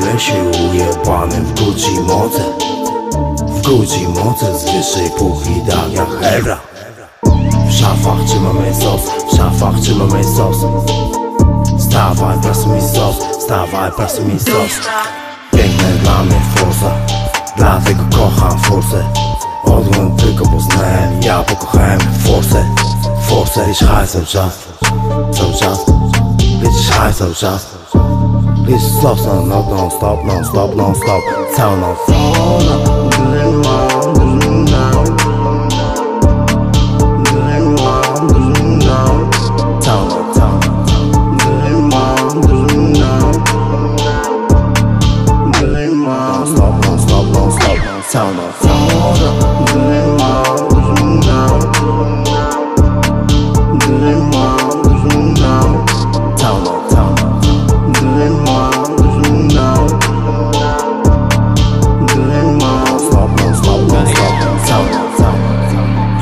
Dresie ujebanym w Gucci moce. W Gucci moce z wyższej tak jak Hebra W szafach trzymamy sos, w szafach trzymamy sos Stawaj, prasuj sos, stawaj, prasuj sos. Piękne dla mnie forsa, dlatego kocham forsę. Odłąd tylko poznałem, ja pokochałem forsę. Forsę, lisz hajs cały czas, cały czas. Liczysz hajs cały czas. Liczysz stop, no, no, non stop, non stop, non stop Całą noc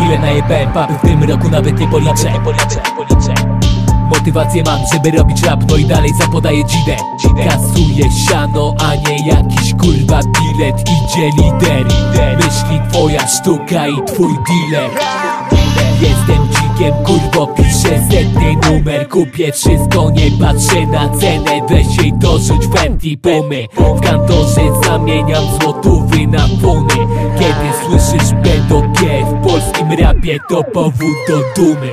Ile najebałem papy w tym roku nawet nie policzę policzę, policzę Motywację mam, żeby robić rap, no i dalej zapodaję dzidę. Kasuję siano, a nie jakiś kurwa bilet. Idzie lider, myśli twoja sztuka i twój dealer. Jestem dzikiem, kurwo, piszę setny numer. Kupię wszystko, nie patrzę na cenę. Weź jej dorzuć Fenty Pumy. W kantorze zamieniam złotówy na funy Kiedy słyszysz BDG w polskim rapie To powód do dumy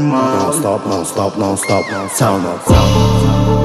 noc Non stop, non stop, non stop